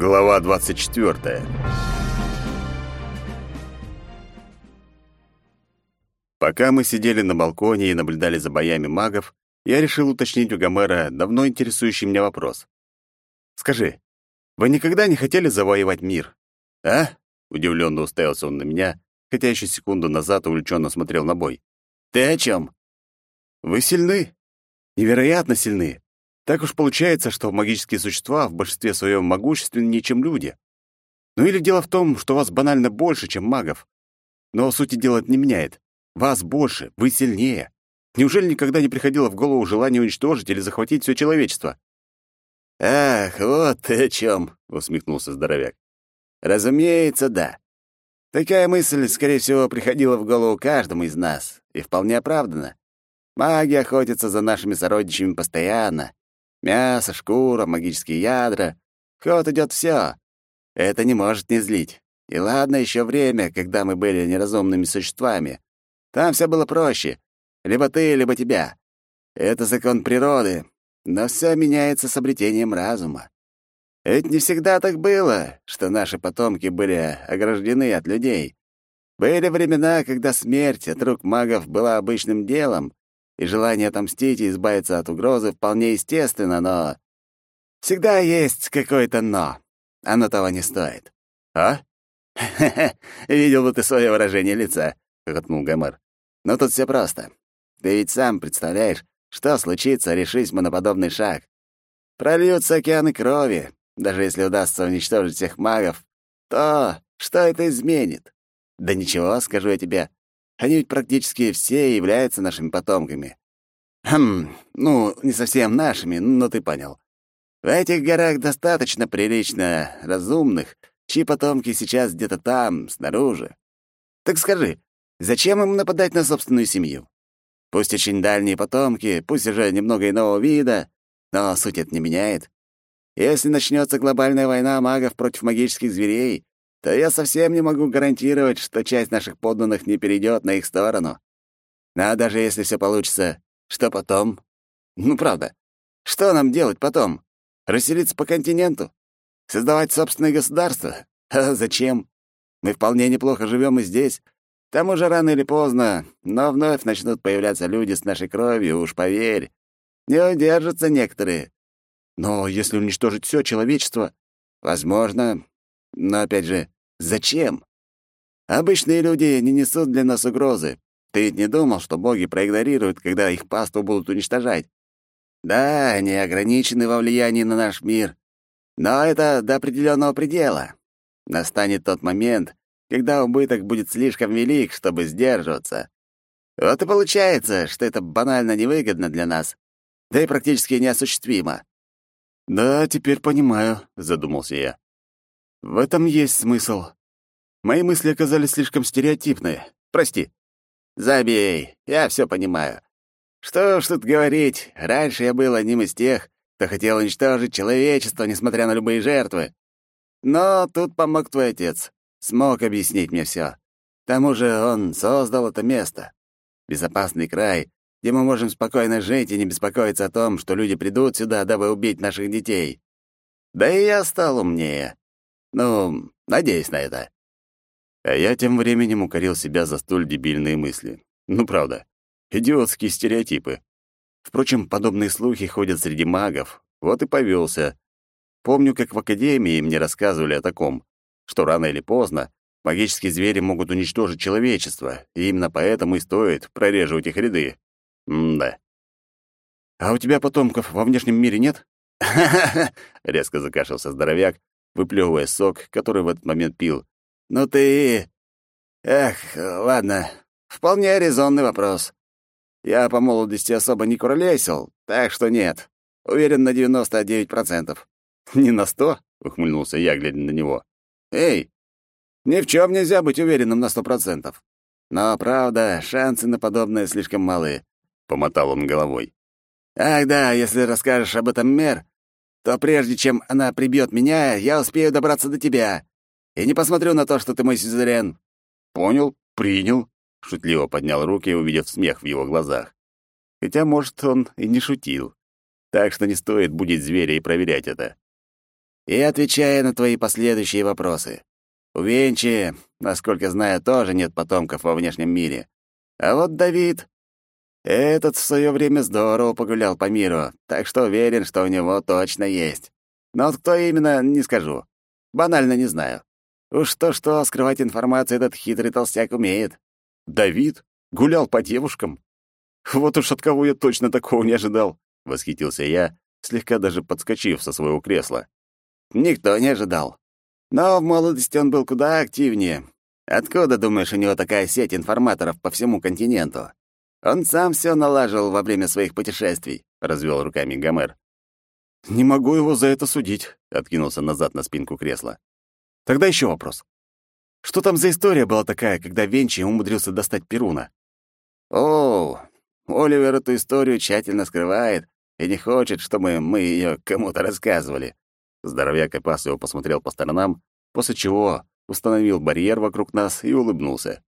Глава 24. Пока мы сидели на балконе и наблюдали за боями магов, я решил уточнить у Гомера давно интересующий меня вопрос. «Скажи, вы никогда не хотели завоевать мир?» «А?» — удивленно уставился он на меня, хотя еще секунду назад увлеченно смотрел на бой. «Ты о чем?» «Вы сильны. Невероятно сильны. Так уж получается, что магические существа в большинстве своем могущественнее, чем люди. Ну или дело в том, что вас банально больше, чем магов. Но сути дела это не меняет. Вас больше, вы сильнее. Неужели никогда не приходило в голову желание уничтожить или захватить все человечество? «Ах, вот ты о чем!» — усмехнулся здоровяк. «Разумеется, да. Такая мысль, скорее всего, приходила в голову каждому из нас, и вполне оправдана. Маги охотятся за нашими сородичами постоянно, Мясо, шкура, магические ядра. В ход идет все. Это не может не злить. И ладно еще время, когда мы были неразумными существами. Там все было проще. Либо ты, либо тебя. Это закон природы. Но все меняется с обретением разума. Ведь не всегда так было, что наши потомки были ограждены от людей. Были времена, когда смерть от рук магов была обычным делом, и желание отомстить и избавиться от угрозы вполне естественно, но... Всегда есть какое-то «но». Оно того не стоит. «А?» видел бы ты свое выражение лица», — хохотнул Гомер. «Но тут все просто. Ты ведь сам представляешь, что случится, решись мы на подобный шаг. Прольются океаны крови. Даже если удастся уничтожить всех магов, то что это изменит? Да ничего, скажу я тебе. Они ведь практически все являются нашими потомками. Хм, ну, не совсем нашими, но ты понял. В этих горах достаточно прилично разумных, чьи потомки сейчас где-то там, снаружи. Так скажи, зачем им нападать на собственную семью? Пусть очень дальние потомки, пусть уже немного иного вида, но суть это не меняет. Если начнется глобальная война магов против магических зверей, то я совсем не могу гарантировать, что часть наших подданных не перейдет на их сторону. А даже если все получится, что потом? Ну, правда, что нам делать потом? Расселиться по континенту? Создавать собственное государство? А зачем? Мы вполне неплохо живем и здесь. К тому же рано или поздно, но вновь начнут появляться люди с нашей кровью, уж поверь. Не удержатся некоторые. Но если уничтожить все человечество... Возможно, но опять же, зачем? Обычные люди не несут для нас угрозы. Ты ведь не думал, что боги проигнорируют, когда их пасту будут уничтожать? Да, они ограничены во влиянии на наш мир. Но это до определенного предела. Настанет тот момент, когда убыток будет слишком велик, чтобы сдерживаться. Вот и получается, что это банально невыгодно для нас, да и практически неосуществимо. «Да, теперь понимаю», — задумался я. В этом есть смысл. Мои мысли оказались слишком стереотипные. Прости. Забей, я все понимаю. Что ж тут говорить, раньше я был одним из тех, кто хотел уничтожить человечество, несмотря на любые жертвы. Но тут помог твой отец. Смог объяснить мне все. К тому же он создал это место. Безопасный край, где мы можем спокойно жить и не беспокоиться о том, что люди придут сюда, дабы убить наших детей. Да и я стал умнее. Ну, надеюсь на это. А я тем временем укорил себя за столь дебильные мысли. Ну, правда, идиотские стереотипы. Впрочем, подобные слухи ходят среди магов. Вот и повелся. Помню, как в академии мне рассказывали о таком, что рано или поздно магические звери могут уничтожить человечество, и именно поэтому и стоит прореживать их ряды. М-да. «А у тебя потомков во внешнем мире нет?» резко закашлялся здоровяк, выплевывая сок, который в этот момент пил. «Ну ты... Эх, ладно, вполне резонный вопрос. Я по молодости особо не куролесил, так что нет. Уверен на 99%. «Не на сто?» — ухмыльнулся я, глядя на него. «Эй, ни в чем нельзя быть уверенным на сто процентов. Но, правда, шансы на подобное слишком малы», — помотал он головой. «Ах да, если расскажешь об этом мэр, то прежде чем она прибьет меня, я успею добраться до тебя. И не посмотрю на то, что ты мой сюзерен». «Понял, принял», — шутливо поднял руки, увидев смех в его глазах. Хотя, может, он и не шутил. Так что не стоит будить зверя и проверять это. и отвечая на твои последующие вопросы. У Венчи, насколько знаю, тоже нет потомков во внешнем мире. А вот Давид... Этот в свое время здорово погулял по миру, так что уверен, что у него точно есть. Но вот кто именно, не скажу. Банально не знаю. Уж то-что, скрывать информацию этот хитрый толстяк умеет. Давид? Гулял по девушкам? Вот уж от кого я точно такого не ожидал, — восхитился я, слегка даже подскочив со своего кресла. Никто не ожидал. Но в молодости он был куда активнее. Откуда, думаешь, у него такая сеть информаторов по всему континенту? Он сам все налаживал во время своих путешествий, — развел руками Гомер. «Не могу его за это судить», — откинулся назад на спинку кресла. «Тогда еще вопрос. Что там за история была такая, когда Венчи умудрился достать Перуна?» «О, Оливер эту историю тщательно скрывает и не хочет, чтобы мы ее кому-то рассказывали». Здоровяк опасливо посмотрел по сторонам, после чего установил барьер вокруг нас и улыбнулся.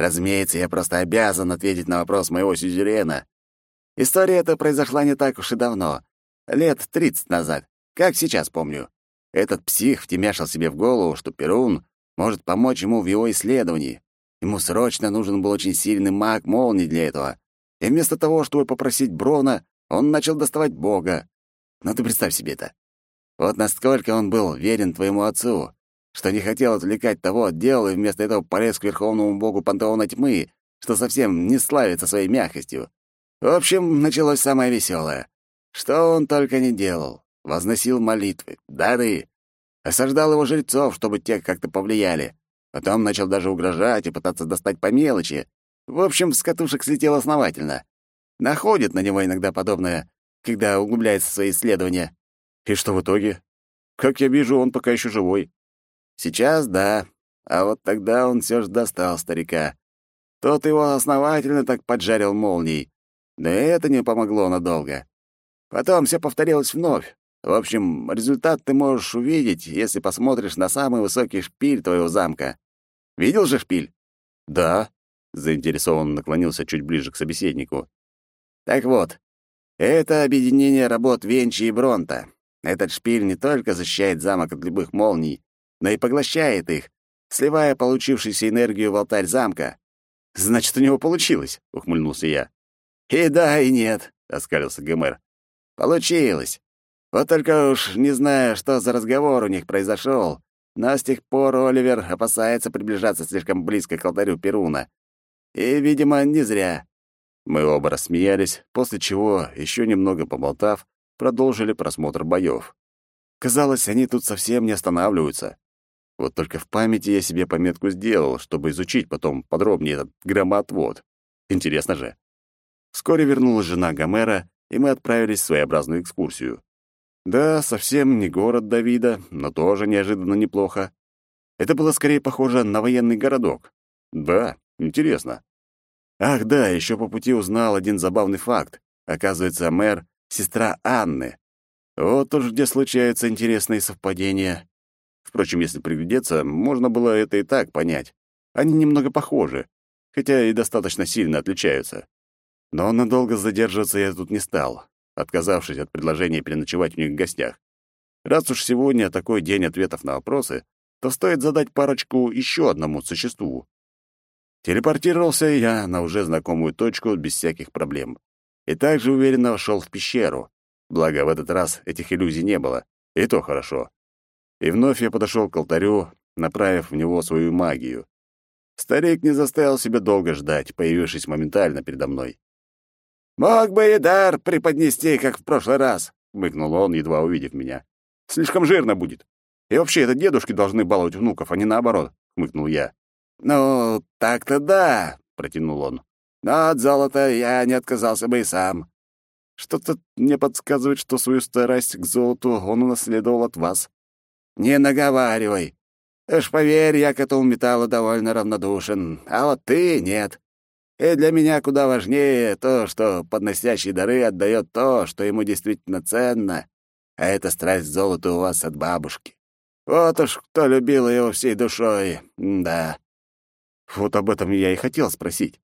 «Разумеется, я просто обязан ответить на вопрос моего сюзерена. История эта произошла не так уж и давно, лет тридцать назад, как сейчас помню. Этот псих втемяшил себе в голову, что Перун может помочь ему в его исследовании. Ему срочно нужен был очень сильный маг молнии для этого. И вместо того, чтобы попросить Брона, он начал доставать Бога. Ну ты представь себе это. Вот насколько он был верен твоему отцу, что не хотел отвлекать того от дел и вместо этого полез к верховному богу пантеона тьмы, что совсем не славится своей мягкостью. В общем, началось самое веселое. Что он только не делал. Возносил молитвы, дары. Осаждал его жрецов, чтобы те как-то повлияли. Потом начал даже угрожать и пытаться достать по мелочи. В общем, с катушек слетел основательно. Находит на него иногда подобное, когда углубляется в свои исследования. И что в итоге? Как я вижу, он пока еще живой. Сейчас да, а вот тогда он все же достал старика. Тот его основательно так поджарил молнией. Да и это не помогло надолго. Потом все повторилось вновь. В общем, результат ты можешь увидеть, если посмотришь на самый высокий шпиль твоего замка. Видел же шпиль? Да, заинтересованно наклонился чуть ближе к собеседнику. Так вот, это объединение работ Венчи и Бронта. Этот шпиль не только защищает замок от любых молний, но и поглощает их, сливая получившуюся энергию в алтарь замка. «Значит, у него получилось», — ухмыльнулся я. «И да, и нет», — оскалился Гомер. «Получилось. Вот только уж не знаю, что за разговор у них произошел, но с тех пор Оливер опасается приближаться слишком близко к алтарю Перуна. И, видимо, не зря». Мы оба рассмеялись, после чего, еще немного поболтав, продолжили просмотр боев. Казалось, они тут совсем не останавливаются. Вот только в памяти я себе пометку сделал, чтобы изучить потом подробнее этот громоотвод. Интересно же. Вскоре вернулась жена Гомера, и мы отправились в своеобразную экскурсию. Да, совсем не город Давида, но тоже неожиданно неплохо. Это было скорее похоже на военный городок. Да, интересно. Ах да, еще по пути узнал один забавный факт. Оказывается, мэр — сестра Анны. Вот уж где случаются интересные совпадения. Впрочем, если приглядеться, можно было это и так понять. Они немного похожи, хотя и достаточно сильно отличаются. Но надолго задерживаться я тут не стал, отказавшись от предложения переночевать у них в гостях. Раз уж сегодня такой день ответов на вопросы, то стоит задать парочку еще одному существу. Телепортировался я на уже знакомую точку без всяких проблем. И также уверенно вошел в пещеру. Благо, в этот раз этих иллюзий не было. И то хорошо. И вновь я подошел к алтарю, направив в него свою магию. Старик не заставил себя долго ждать, появившись моментально передо мной. «Мог бы и дар преподнести, как в прошлый раз», — мыкнул он, едва увидев меня. «Слишком жирно будет. И вообще, это дедушки должны баловать внуков, а не наоборот», — хмыкнул я. «Ну, так-то да», — протянул он. «Но от золота я не отказался бы и сам». «Что-то мне подсказывает, что свою старость к золоту он унаследовал от вас». «Не наговаривай. Уж поверь, я к этому металлу довольно равнодушен, а вот ты — нет. И для меня куда важнее то, что подносящий дары отдает то, что ему действительно ценно, а это страсть к золоту у вас от бабушки. Вот уж кто любил его всей душой, да. Вот об этом я и хотел спросить.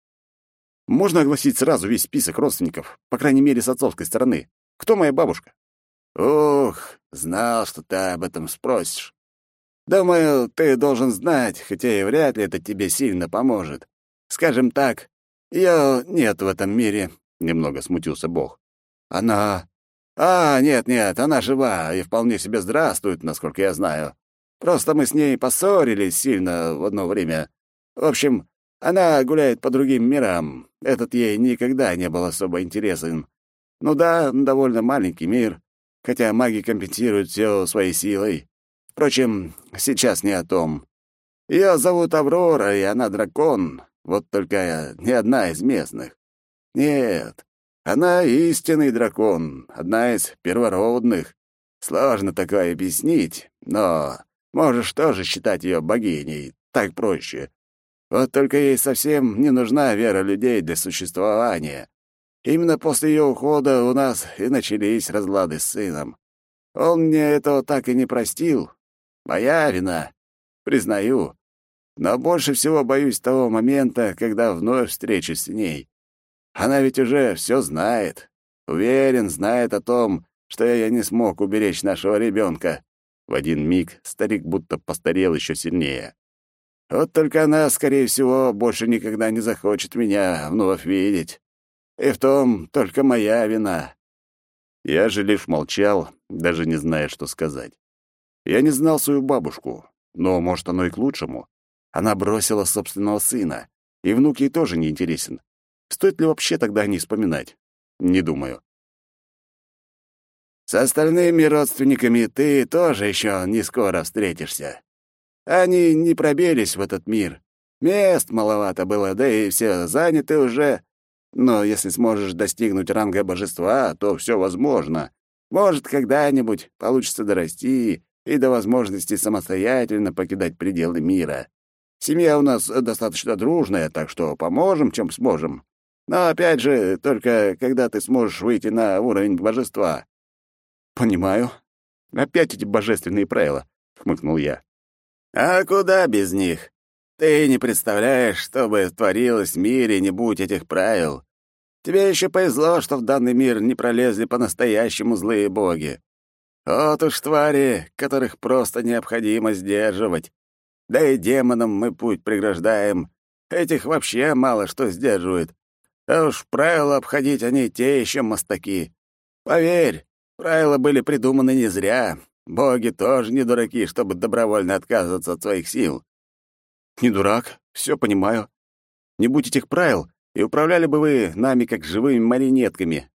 Можно огласить сразу весь список родственников, по крайней мере, с отцовской стороны? Кто моя бабушка? Ух, знал, что ты об этом спросишь. Думаю, ты должен знать, хотя и вряд ли это тебе сильно поможет. Скажем так, ее нет в этом мире, — немного смутился Бог. Она... А, нет-нет, она жива и вполне себе здравствует, насколько я знаю. Просто мы с ней поссорились сильно в одно время. В общем, она гуляет по другим мирам. Этот ей никогда не был особо интересен. Ну да, довольно маленький мир, хотя маги компенсируют все своей силой. Впрочем, сейчас не о том. Ее зовут Аврора, и она дракон, вот только не одна из местных. Нет, она истинный дракон, одна из первородных. Сложно такое объяснить, но можешь тоже считать ее богиней, так проще. Вот только ей совсем не нужна вера людей для существования. Именно после ее ухода у нас и начались разлады с сыном. Он мне этого так и не простил. Моя вина, признаю. Но больше всего боюсь того момента, когда вновь встречусь с ней. Она ведь уже все знает. Уверен, знает о том, что я не смог уберечь нашего ребенка. В один миг старик будто постарел еще сильнее. Вот только она, скорее всего, больше никогда не захочет меня вновь видеть. И в том только моя вина. Я же лишь молчал, даже не зная, что сказать. Я не знал свою бабушку, но, может, оно и к лучшему. Она бросила собственного сына, и внук ей тоже не интересен. Стоит ли вообще тогда о ней вспоминать? Не думаю. С остальными родственниками ты тоже еще не скоро встретишься. Они не пробились в этот мир. Мест маловато было, да и все заняты уже. Но если сможешь достигнуть ранга божества, то все возможно. Может, когда-нибудь получится дорасти и до возможности самостоятельно покидать пределы мира. Семья у нас достаточно дружная, так что поможем, чем сможем. Но опять же, только когда ты сможешь выйти на уровень божества. Понимаю. Опять эти божественные правила, хмыкнул я. А куда без них? Ты не представляешь, что бы творилось в мире, не будь этих правил. Тебе еще повезло, что в данный мир не пролезли по-настоящему злые боги. Вот уж твари, которых просто необходимо сдерживать. Да и демонам мы путь преграждаем. Этих вообще мало что сдерживает. А уж правила обходить они те еще мостаки. Поверь, правила были придуманы не зря. Боги тоже не дураки, чтобы добровольно отказываться от своих сил. Не дурак, все понимаю. Не будь этих правил, и управляли бы вы нами как живыми марионетками.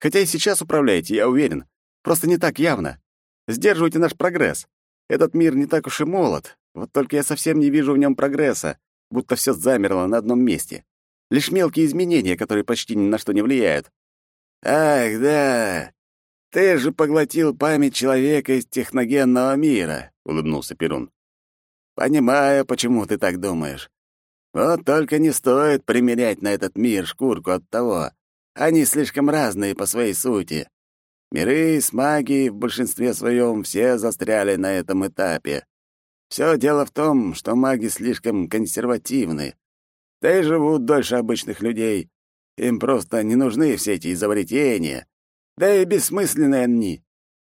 Хотя и сейчас управляете, я уверен. Просто не так явно. Сдерживайте наш прогресс. Этот мир не так уж и молод. Вот только я совсем не вижу в нем прогресса, будто все замерло на одном месте. Лишь мелкие изменения, которые почти ни на что не влияют. Ах, да. Ты же поглотил память человека из техногенного мира, улыбнулся Перун. Понимаю, почему ты так думаешь. Вот только не стоит примерять на этот мир шкурку от того. Они слишком разные по своей сути. Миры с магией в большинстве своем все застряли на этом этапе. Все дело в том, что маги слишком консервативны. Да и живут дольше обычных людей. Им просто не нужны все эти изобретения. Да и бессмысленные они.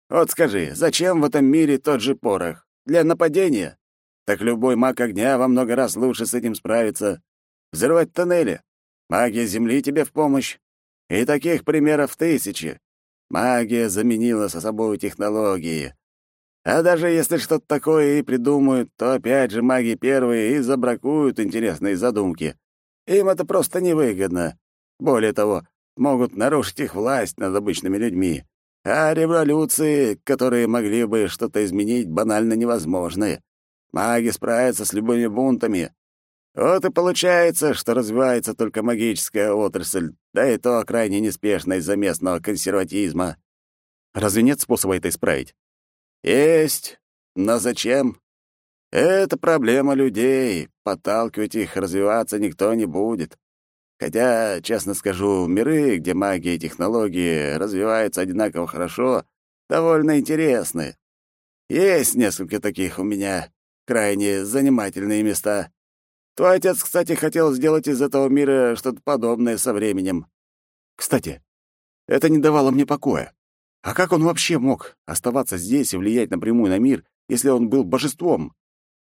Вот скажи, зачем в этом мире тот же порох? Для нападения? Так любой маг огня во много раз лучше с этим справится. Взрывать тоннели. Магия Земли тебе в помощь. И таких примеров тысячи. Магия заменила со собой технологии. А даже если что-то такое и придумают, то опять же маги первые и забракуют интересные задумки. Им это просто невыгодно. Более того, могут нарушить их власть над обычными людьми. А революции, которые могли бы что-то изменить, банально невозможны. Маги справятся с любыми бунтами. Вот и получается, что развивается только магическая отрасль, да и то крайне неспешно из-за местного консерватизма. Разве нет способа это исправить? Есть. Но зачем? Это проблема людей. Подталкивать их развиваться никто не будет. Хотя, честно скажу, миры, где магия и технологии развиваются одинаково хорошо, довольно интересны. Есть несколько таких у меня, крайне занимательные места. Твой отец, кстати, хотел сделать из этого мира что-то подобное со временем. Кстати, это не давало мне покоя. А как он вообще мог оставаться здесь и влиять напрямую на мир, если он был божеством?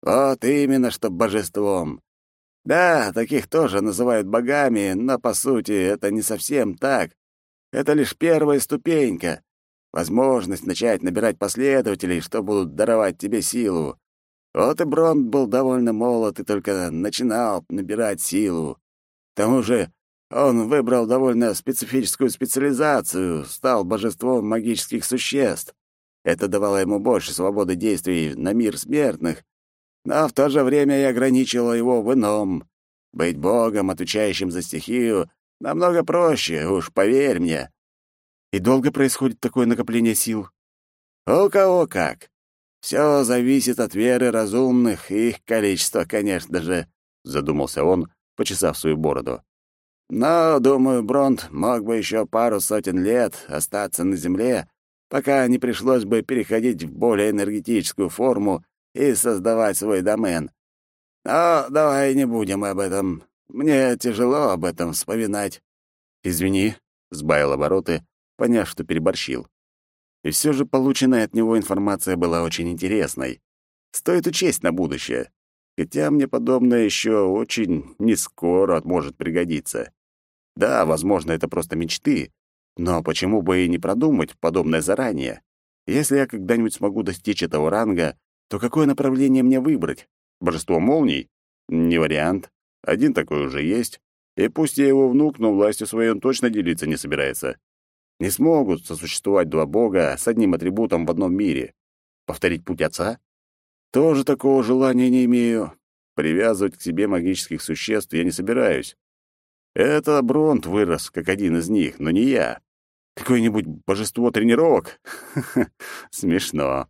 Вот именно, что божеством. Да, таких тоже называют богами, но, по сути, это не совсем так. Это лишь первая ступенька. Возможность начать набирать последователей, что будут даровать тебе силу. Вот и Бронт был довольно молод и только начинал набирать силу. К тому же он выбрал довольно специфическую специализацию, стал божеством магических существ. Это давало ему больше свободы действий на мир смертных, но в то же время и ограничивало его в ином. Быть богом, отвечающим за стихию, намного проще, уж поверь мне. И долго происходит такое накопление сил? У кого как. Все зависит от веры разумных и их количества, конечно же, задумался он, почесав свою бороду. Но, думаю, Бронт мог бы еще пару сотен лет остаться на Земле, пока не пришлось бы переходить в более энергетическую форму и создавать свой домен. Но давай не будем об этом. Мне тяжело об этом вспоминать. Извини, сбавил обороты, поняв, что переборщил. И все же полученная от него информация была очень интересной. Стоит учесть на будущее. Хотя мне подобное еще очень нескоро может пригодиться. Да, возможно, это просто мечты, но почему бы и не продумать подобное заранее? Если я когда-нибудь смогу достичь этого ранга, то какое направление мне выбрать? Божество молний? Не вариант. Один такой уже есть. И пусть я его внук, но властью своей он точно делиться не собирается. Не смогут сосуществовать два бога с одним атрибутом в одном мире. Повторить путь отца? Тоже такого желания не имею. Привязывать к себе магических существ я не собираюсь. Это Бронт вырос, как один из них, но не я. Какое-нибудь божество тренировок? Смешно.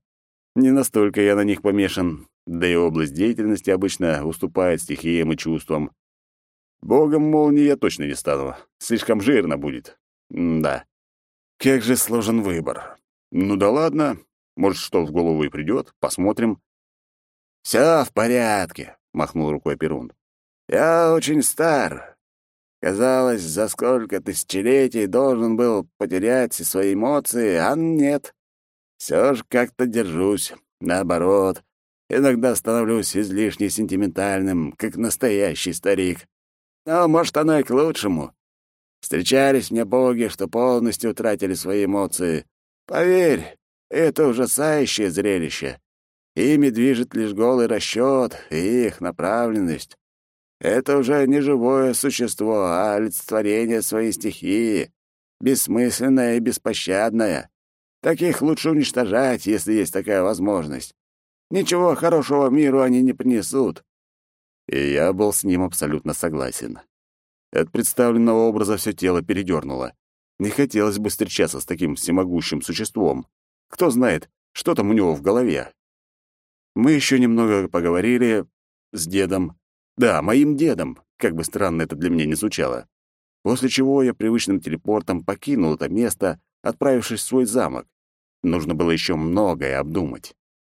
Не настолько я на них помешан, да и область деятельности обычно уступает стихиям и чувствам. Богом молнии я точно не стану. Слишком жирно будет. М да. Как же сложен выбор. Ну да ладно. Может, что в голову и придет. Посмотрим. «Все в порядке», — махнул рукой Перун. «Я очень стар. Казалось, за сколько тысячелетий должен был потерять свои эмоции, а нет. Все же как-то держусь. Наоборот, иногда становлюсь излишне сентиментальным, как настоящий старик. Но, может, оно и к лучшему. Встречались мне боги, что полностью утратили свои эмоции. Поверь, это ужасающее зрелище. Ими движет лишь голый расчет и их направленность. Это уже не живое существо, а олицетворение своей стихии, бессмысленное и беспощадное. Таких лучше уничтожать, если есть такая возможность. Ничего хорошего миру они не принесут. И я был с ним абсолютно согласен. От представленного образа все тело передернуло. Не хотелось бы встречаться с таким всемогущим существом. Кто знает, что там у него в голове. Мы еще немного поговорили с дедом, да, моим дедом, как бы странно это для меня не звучало. После чего я привычным телепортом покинул это место, отправившись в свой замок. Нужно было еще многое обдумать.